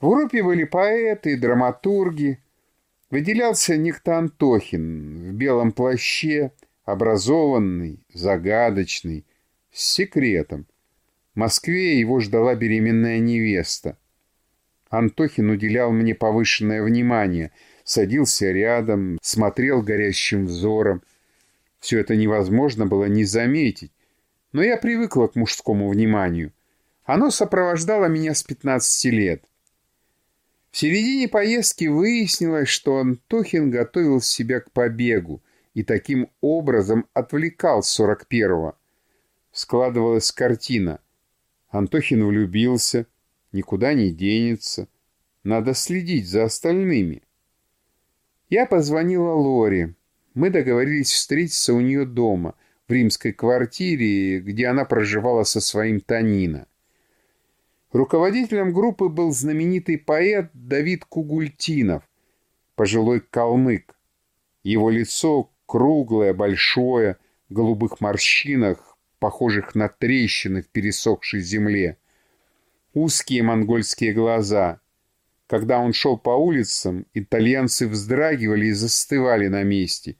Speaker 1: В группе были поэты, драматурги. Выделялся некто Антохин в белом плаще, образованный, загадочный, с секретом — в Москве его ждала беременная невеста. Антохин уделял мне повышенное внимание, садился рядом, смотрел горящим взором. Все это невозможно было не заметить, но я привыкла к мужскому вниманию. Оно сопровождало меня с 15 лет. В середине поездки выяснилось, что Антохин готовил себя к побегу и таким образом отвлекал 41-го. Складывалась картина. Антохин влюбился, никуда не денется. Надо следить за остальными. Я позвонила Лоре. Мы договорились встретиться у нее дома, в римской квартире, где она проживала со своим Танина. Руководителем группы был знаменитый поэт Давид Кугультинов, пожилой калмык. Его лицо Круглое, большое, в голубых морщинах, похожих на трещины в пересохшей земле. Узкие монгольские глаза. Когда он шел по улицам, итальянцы вздрагивали и застывали на месте.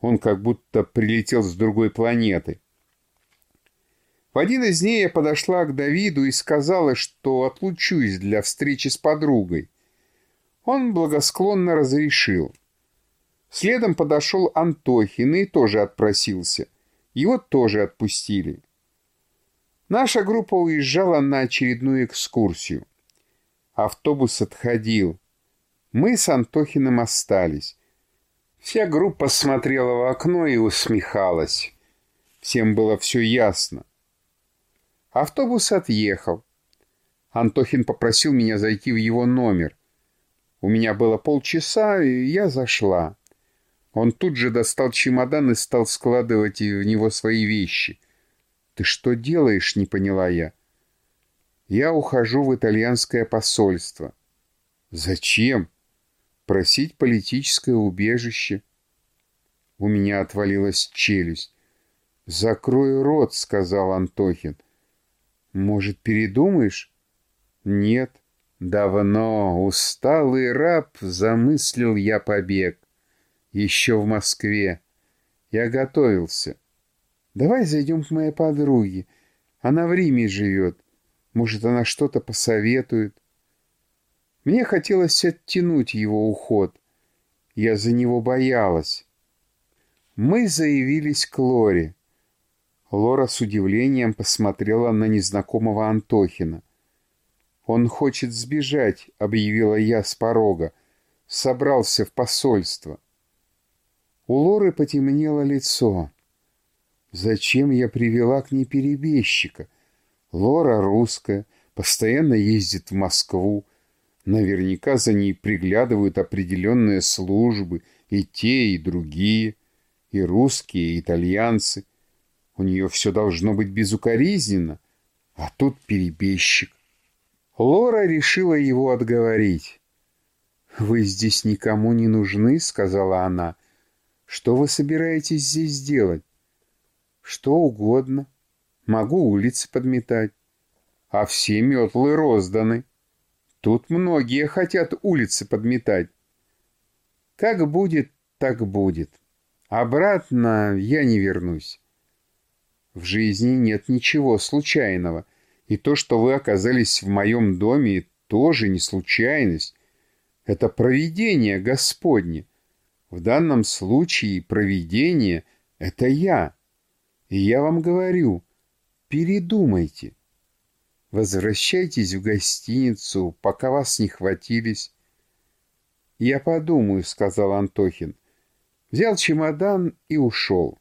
Speaker 1: Он как будто прилетел с другой планеты. В один из дней я подошла к Давиду и сказала, что отлучусь для встречи с подругой. Он благосклонно разрешил. Следом подошел Антохин и тоже отпросился. Его тоже отпустили. Наша группа уезжала на очередную экскурсию. Автобус отходил. Мы с Антохиным остались. Вся группа смотрела в окно и усмехалась. Всем было все ясно. Автобус отъехал. Антохин попросил меня зайти в его номер. У меня было полчаса, и я зашла. Он тут же достал чемодан и стал складывать в него свои вещи. «Ты что делаешь?» — не поняла я. «Я ухожу в итальянское посольство». «Зачем?» «Просить политическое убежище». У меня отвалилась челюсть. «Закрой рот», — сказал Антохин. «Может, передумаешь?» «Нет». Давно усталый раб замыслил я побег еще в Москве. Я готовился. Давай зайдем к моей подруге. Она в Риме живет. Может, она что-то посоветует. Мне хотелось оттянуть его уход. Я за него боялась. Мы заявились к Лоре. Лора с удивлением посмотрела на незнакомого Антохина. «Он хочет сбежать», — объявила я с порога. «Собрался в посольство». У Лоры потемнело лицо. Зачем я привела к ней перебежчика? Лора русская, постоянно ездит в Москву. Наверняка за ней приглядывают определенные службы, и те, и другие, и русские, и итальянцы. У нее все должно быть безукоризненно, а тут перебежчик. Лора решила его отговорить. «Вы здесь никому не нужны», — сказала она. Что вы собираетесь здесь делать? Что угодно. Могу улицы подметать. А все метлы розданы. Тут многие хотят улицы подметать. Как будет, так будет. Обратно я не вернусь. В жизни нет ничего случайного. И то, что вы оказались в моем доме, тоже не случайность. Это провидение Господне. В данном случае провидение — это я. И я вам говорю, передумайте. Возвращайтесь в гостиницу, пока вас не хватились. «Я подумаю», — сказал Антохин. Взял чемодан и ушел.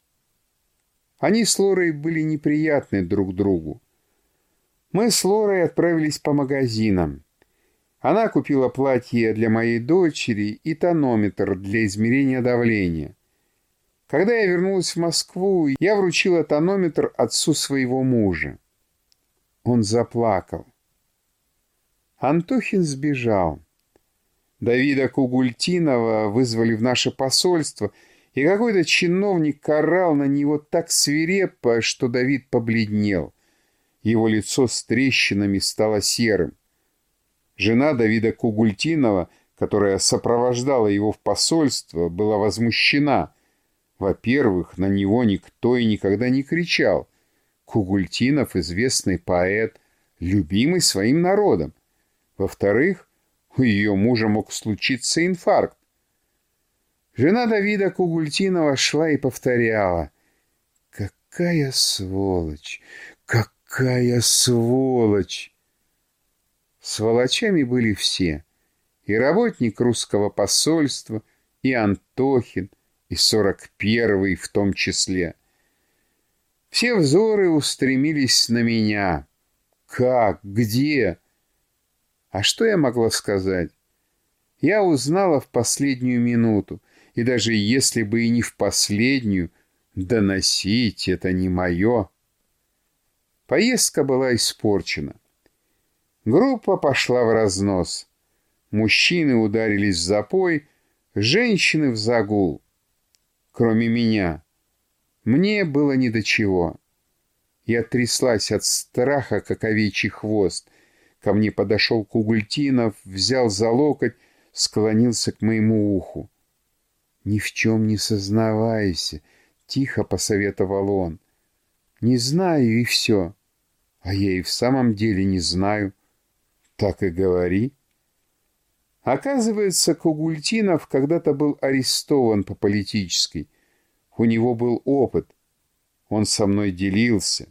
Speaker 1: Они с Лорой были неприятны друг другу. Мы с Лорой отправились по магазинам. Она купила платье для моей дочери и тонометр для измерения давления. Когда я вернулась в Москву, я вручила тонометр отцу своего мужа. Он заплакал. Антохин сбежал. Давида Кугультинова вызвали в наше посольство, и какой-то чиновник карал на него так свирепо, что Давид побледнел. Его лицо с трещинами стало серым. Жена Давида Кугультинова, которая сопровождала его в посольство, была возмущена. Во-первых, на него никто и никогда не кричал. Кугультинов — известный поэт, любимый своим народом. Во-вторых, у ее мужа мог случиться инфаркт. Жена Давида Кугультинова шла и повторяла. «Какая сволочь! Какая сволочь!» Сволочами были все. И работник русского посольства, и Антохин, и сорок первый в том числе. Все взоры устремились на меня. Как? Где? А что я могла сказать? Я узнала в последнюю минуту, и даже если бы и не в последнюю, доносить это не мое. Поездка была испорчена. Группа пошла в разнос. Мужчины ударились в запой, женщины в загул. кроме меня. Мне было ни до чего. Я тряслась от страха, как овечий хвост. Ко мне подошел Кугультинов, взял за локоть, склонился к моему уху. «Ни в чем не сознавайся», — тихо посоветовал он. «Не знаю, и все». А я и в самом деле не знаю. Так и говори. Оказывается, Кугультинов когда-то был арестован по политической. У него был опыт. Он со мной делился.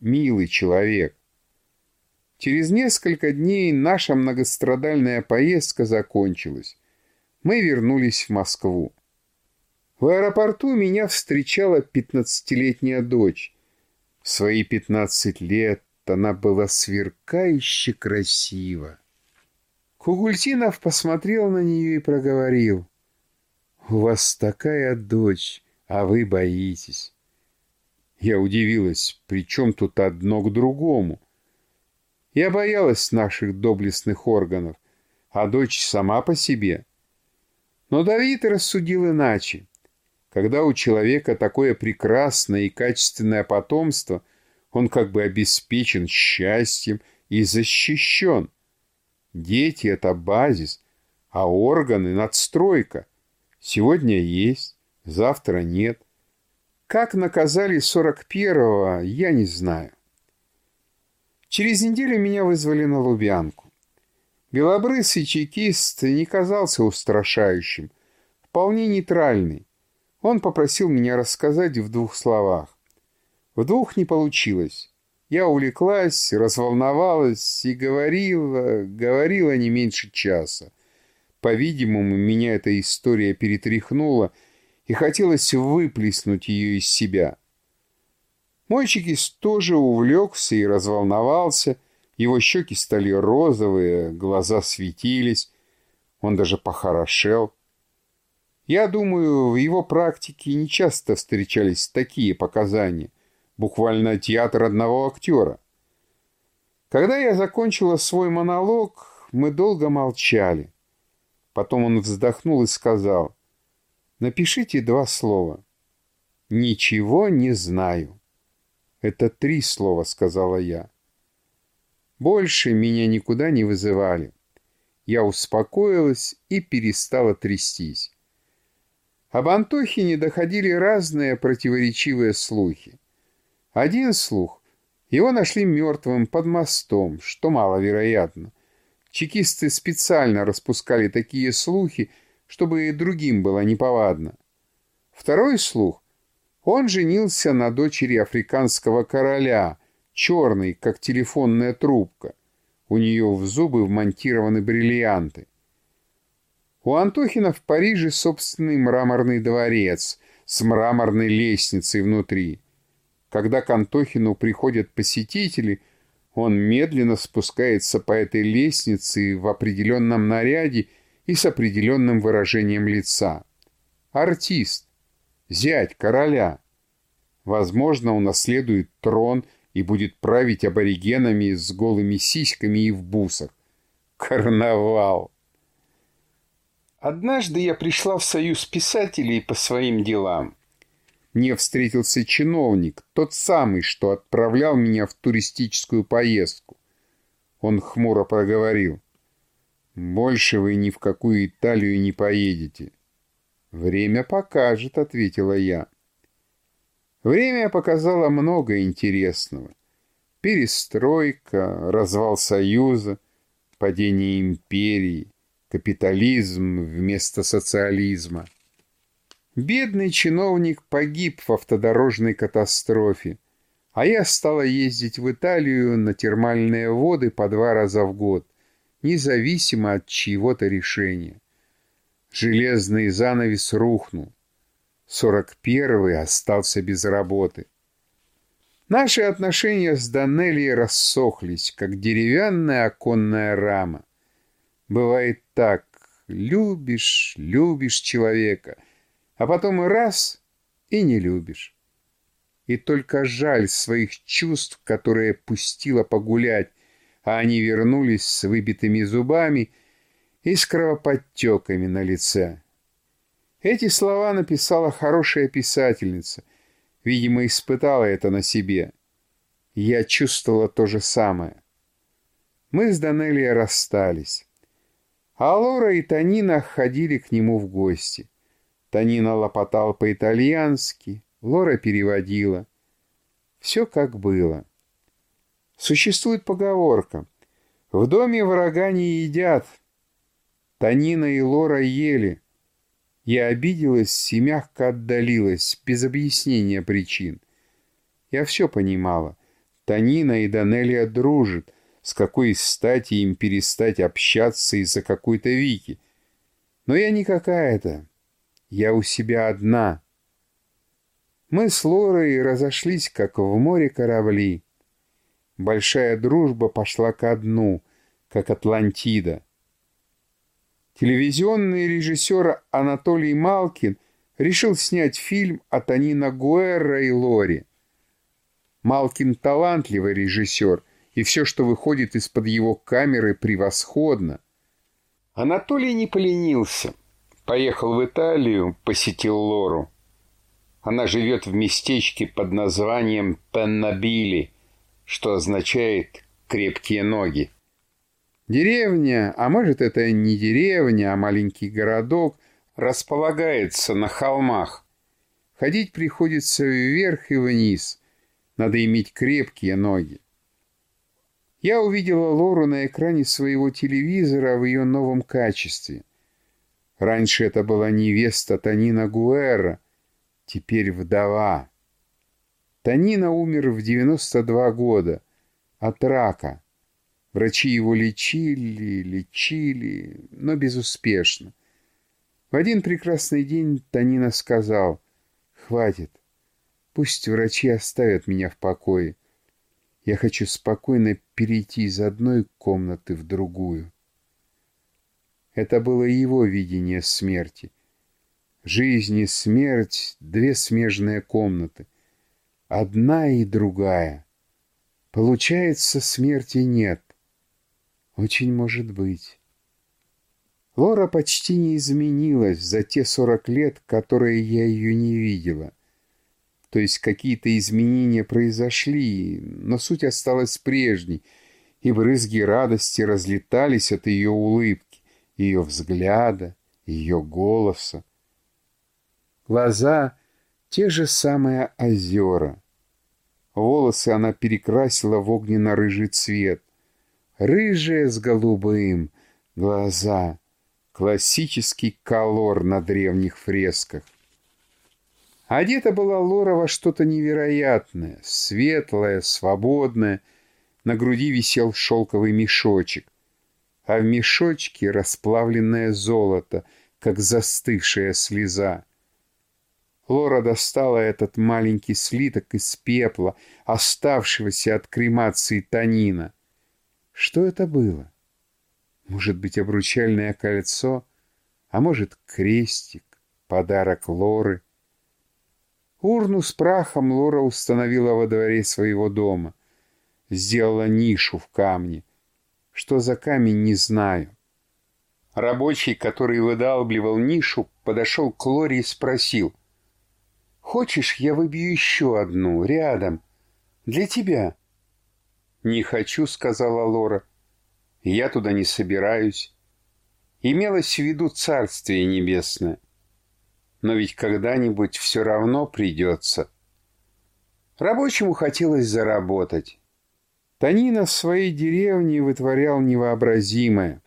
Speaker 1: Милый человек. Через несколько дней наша многострадальная поездка закончилась. Мы вернулись в Москву. В аэропорту меня встречала пятнадцатилетняя дочь. В свои пятнадцать лет она была сверкающе красива. Кугультинов посмотрел на нее и проговорил. «У вас такая дочь, а вы боитесь». Я удивилась, при чем тут одно к другому? Я боялась наших доблестных органов, а дочь сама по себе. Но Давид рассудил иначе. Когда у человека такое прекрасное и качественное потомство, он как бы обеспечен счастьем и защищен. Дети — это базис, а органы — надстройка. Сегодня есть, завтра нет. Как наказали 41-го, я не знаю. Через неделю меня вызвали на Лубянку. Белобрысый чекист не казался устрашающим, вполне нейтральный. Он попросил меня рассказать в двух словах. В двух не получилось. Я увлеклась, разволновалась и говорила, говорила не меньше часа. По-видимому, меня эта история перетряхнула, и хотелось выплеснуть ее из себя. Мой тоже увлекся и разволновался, его щеки стали розовые, глаза светились, он даже похорошел. Я думаю, в его практике нечасто встречались такие показания буквально театр одного актера. Когда я закончила свой монолог, мы долго молчали. Потом он вздохнул и сказал, «Напишите два слова». «Ничего не знаю». «Это три слова», — сказала я. Больше меня никуда не вызывали. Я успокоилась и перестала трястись. Об Антохине доходили разные противоречивые слухи. Один слух. Его нашли мертвым под мостом, что маловероятно. Чекисты специально распускали такие слухи, чтобы и другим было неповадно. Второй слух. Он женился на дочери африканского короля, черной, как телефонная трубка. У нее в зубы вмонтированы бриллианты. У Антохина в Париже собственный мраморный дворец с мраморной лестницей внутри. Когда к Антохину приходят посетители, он медленно спускается по этой лестнице в определенном наряде и с определенным выражением лица. Артист, зять короля. Возможно, он наследует трон и будет править аборигенами с голыми сиськами и в бусах. Карнавал! Однажды я пришла в союз писателей по своим делам мне встретился чиновник, тот самый, что отправлял меня в туристическую поездку. Он хмуро проговорил. «Больше вы ни в какую Италию не поедете». «Время покажет», — ответила я. Время показало много интересного. Перестройка, развал Союза, падение империи, капитализм вместо социализма. Бедный чиновник погиб в автодорожной катастрофе, а я стала ездить в Италию на термальные воды по два раза в год, независимо от чьего-то решения. Железный занавес рухнул. Сорок первый остался без работы. Наши отношения с Данелией рассохлись, как деревянная оконная рама. Бывает так, любишь, любишь человека — а потом раз — и не любишь. И только жаль своих чувств, которые пустила погулять, а они вернулись с выбитыми зубами и с кровоподтеками на лице. Эти слова написала хорошая писательница. Видимо, испытала это на себе. Я чувствовала то же самое. Мы с Данелией расстались. А Лора и Танина ходили к нему в гости. Танина лопотал по-итальянски, Лора переводила. Все как было. Существует поговорка «В доме врага не едят». Танина и Лора ели. Я обиделась и мягко отдалилась, без объяснения причин. Я все понимала. Танина и Данелия дружат. С какой стати им перестать общаться из-за какой-то Вики? Но я не какая-то. Я у себя одна. Мы с Лорой разошлись, как в море корабли. Большая дружба пошла ко дну, как Атлантида. Телевизионный режиссер Анатолий Малкин решил снять фильм о Танина Гуэрра и Лоре. Малкин талантливый режиссер, и все, что выходит из-под его камеры, превосходно. Анатолий не поленился. Поехал в Италию, посетил Лору. Она живет в местечке под названием Пеннабили, что означает «крепкие ноги». Деревня, а может это не деревня, а маленький городок, располагается на холмах. Ходить приходится вверх и вниз. Надо иметь крепкие ноги. Я увидела Лору на экране своего телевизора в ее новом качестве. Раньше это была невеста Танина Гуэра, теперь вдова. Танина умер в 92 года от рака. Врачи его лечили, лечили, но безуспешно. В один прекрасный день Танина сказал, «Хватит, пусть врачи оставят меня в покое. Я хочу спокойно перейти из одной комнаты в другую». Это было его видение смерти. Жизнь и смерть — две смежные комнаты. Одна и другая. Получается, смерти нет. Очень может быть. Лора почти не изменилась за те сорок лет, которые я ее не видела. То есть какие-то изменения произошли, но суть осталась прежней, и брызги радости разлетались от ее улыбки, ее взгляда, ее голоса. Глаза — те же самые озера. Волосы она перекрасила в огненно-рыжий цвет — рыжие с голубым, глаза, классический колор на древних фресках. Одета была Лора во что-то невероятное, светлое, свободное, на груди висел шелковый мешочек, а в мешочке расплавленное золото, как застывшая слеза. Лора достала этот маленький слиток из пепла, оставшегося от кремации танина — что это было? Может быть, обручальное кольцо, а может, крестик, подарок Лоры. Урну с прахом Лора установила во дворе своего дома. Сделала нишу в камне. Что за камень, не знаю. Рабочий, который выдалбливал нишу, подошел к Лоре и спросил. «Хочешь, я выбью еще одну, рядом, для тебя?» «Не хочу», — сказала Лора. «Я туда не собираюсь». Имелось в виду Царствие Небесное. Но ведь когда-нибудь все равно придется. Рабочему хотелось заработать. Танина в своей деревне вытворял невообразимое.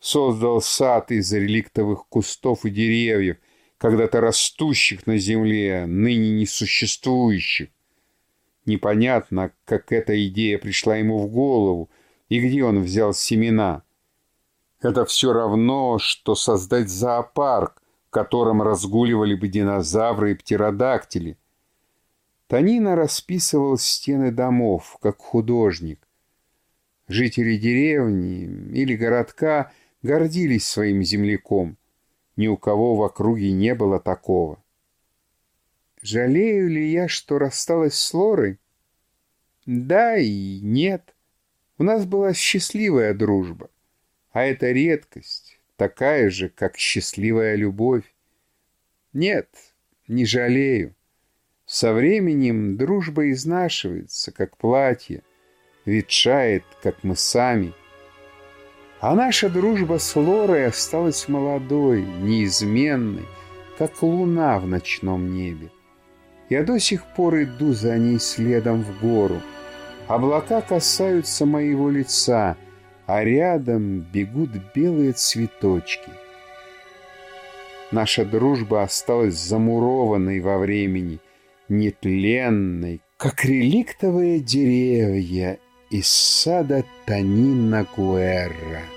Speaker 1: Создал сад из реликтовых кустов и деревьев, когда-то растущих на земле, ныне несуществующих. Непонятно, как эта идея пришла ему в голову и где он взял семена. Это все равно, что создать зоопарк, котором разгуливали бы динозавры и птеродактили. Танина расписывал стены домов, как художник. Жители деревни или городка гордились своим земляком. Ни у кого в округе не было такого. Жалею ли я, что рассталась с Лорой? Да и нет. У нас была счастливая дружба. А это редкость, такая же, как счастливая любовь. Нет, не жалею. Со временем дружба изнашивается, как платье, ветшает, как мы сами. А наша дружба с Лорой осталась молодой, неизменной, как луна в ночном небе. Я до сих пор иду за ней следом в гору. Облака касаются моего лица, а рядом бегут белые цветочки. Наша дружба осталась замурованной во времени, нетленной, как реликтовые деревья из сада Танина Гуэрра.